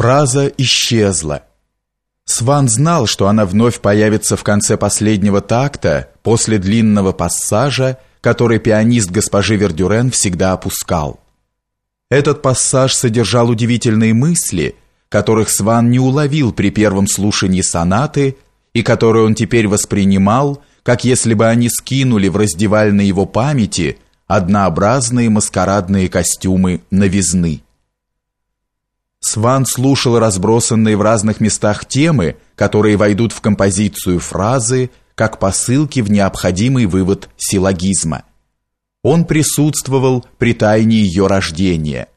Фраза исчезла. Сван знал, что она вновь появится в конце последнего такта, после длинного пассажа, который пианист госпожи Вердюрен всегда опускал. Этот пассаж содержал удивительные мысли, которых Сван не уловил при первом слушании сонаты и которые он теперь воспринимал, как если бы они скинули в раздевальной его памяти однообразные маскарадные костюмы новизны. Сван слушал разбросанные в разных местах темы, которые войдут в композицию фразы, как посылки в необходимый вывод силлогизма. Он присутствовал при тайне ее рождения.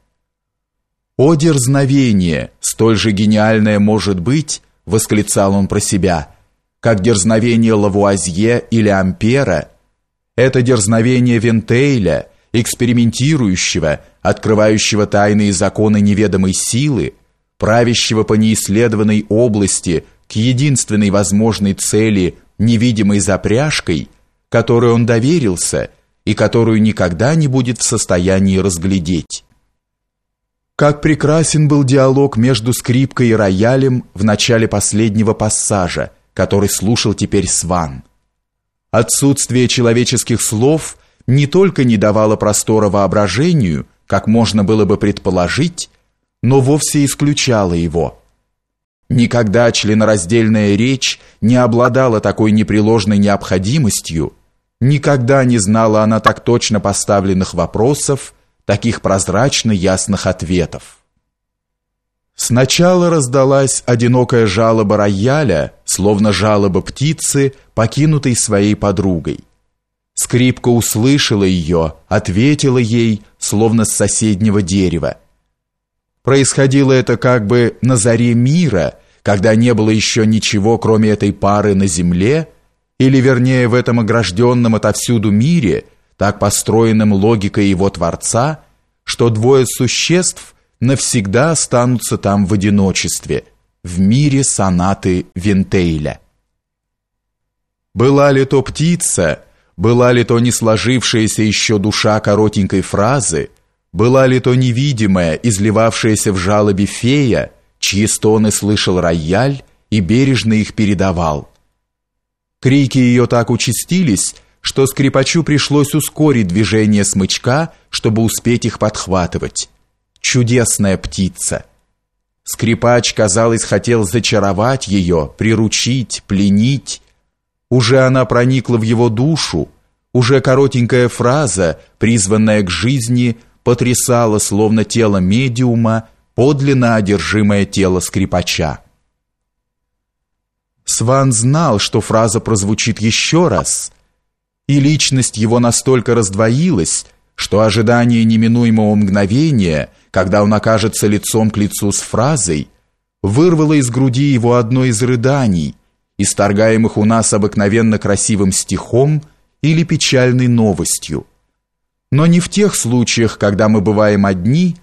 «О дерзновение, столь же гениальное может быть», — восклицал он про себя, «как дерзновение Лавуазье или Ампера, это дерзновение Вентейля — экспериментирующего, открывающего тайные законы неведомой силы, правящего по неисследованной области к единственной возможной цели невидимой запряжкой, которой он доверился и которую никогда не будет в состоянии разглядеть. Как прекрасен был диалог между скрипкой и роялем в начале последнего пассажа, который слушал теперь Сван. Отсутствие человеческих слов – не только не давало простора воображению, как можно было бы предположить, но вовсе исключало его. Никогда членораздельная речь не обладала такой непреложной необходимостью, никогда не знала она так точно поставленных вопросов, таких прозрачно ясных ответов. Сначала раздалась одинокая жалоба рояля, словно жалоба птицы, покинутой своей подругой. Скрипка услышала ее, ответила ей, словно с соседнего дерева. Происходило это как бы на заре мира, когда не было еще ничего, кроме этой пары на земле, или вернее в этом огражденном отовсюду мире, так построенном логикой его Творца, что двое существ навсегда останутся там в одиночестве, в мире сонаты Винтейля. Была ли то птица, была ли то не сложившаяся еще душа коротенькой фразы, была ли то невидимая, изливавшаяся в жалобе фея, чьи стоны слышал рояль и бережно их передавал. Крики ее так участились, что скрипачу пришлось ускорить движение смычка, чтобы успеть их подхватывать. Чудесная птица! Скрипач, казалось, хотел зачаровать ее, приручить, пленить, уже она проникла в его душу, уже коротенькая фраза, призванная к жизни, потрясала словно тело медиума, подлинно одержимое тело скрипача. Сван знал, что фраза прозвучит еще раз, и личность его настолько раздвоилась, что ожидание неминуемого мгновения, когда он окажется лицом к лицу с фразой, вырвало из груди его одно из рыданий – исторгаемых у нас обыкновенно красивым стихом или печальной новостью. Но не в тех случаях, когда мы бываем одни,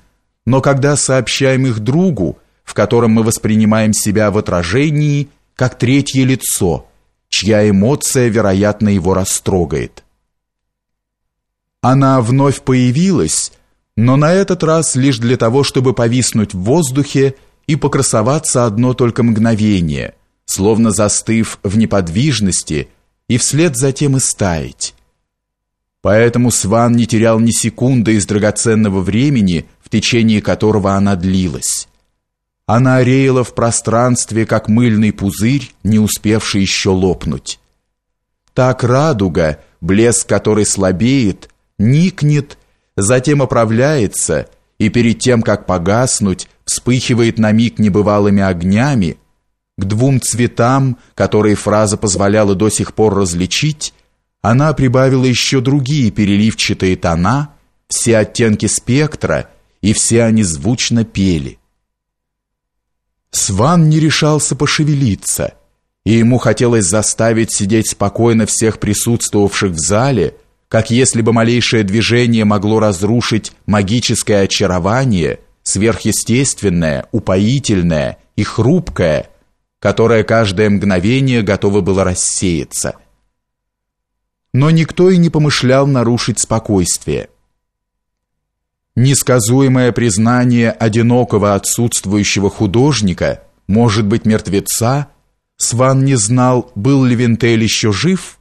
но когда сообщаем их другу, в котором мы воспринимаем себя в отражении как третье лицо, чья эмоция, вероятно, его растрогает. Она вновь появилась, но на этот раз лишь для того, чтобы повиснуть в воздухе и покрасоваться одно только мгновение – словно застыв в неподвижности, и вслед за тем и стаять. Поэтому Сван не терял ни секунды из драгоценного времени, в течение которого она длилась. Она реяла в пространстве, как мыльный пузырь, не успевший еще лопнуть. Так радуга, блеск которой слабеет, никнет, затем оправляется и перед тем, как погаснуть, вспыхивает на миг небывалыми огнями, к двум цветам, которые фраза позволяла до сих пор различить, она прибавила еще другие переливчатые тона, все оттенки спектра, и все они звучно пели. Сван не решался пошевелиться, и ему хотелось заставить сидеть спокойно всех присутствовавших в зале, как если бы малейшее движение могло разрушить магическое очарование, сверхъестественное, упоительное и хрупкое, которое каждое мгновение готово было рассеяться. Но никто и не помышлял нарушить спокойствие. Несказуемое признание одинокого отсутствующего художника, может быть, мертвеца, Сван не знал, был ли Винтель еще жив –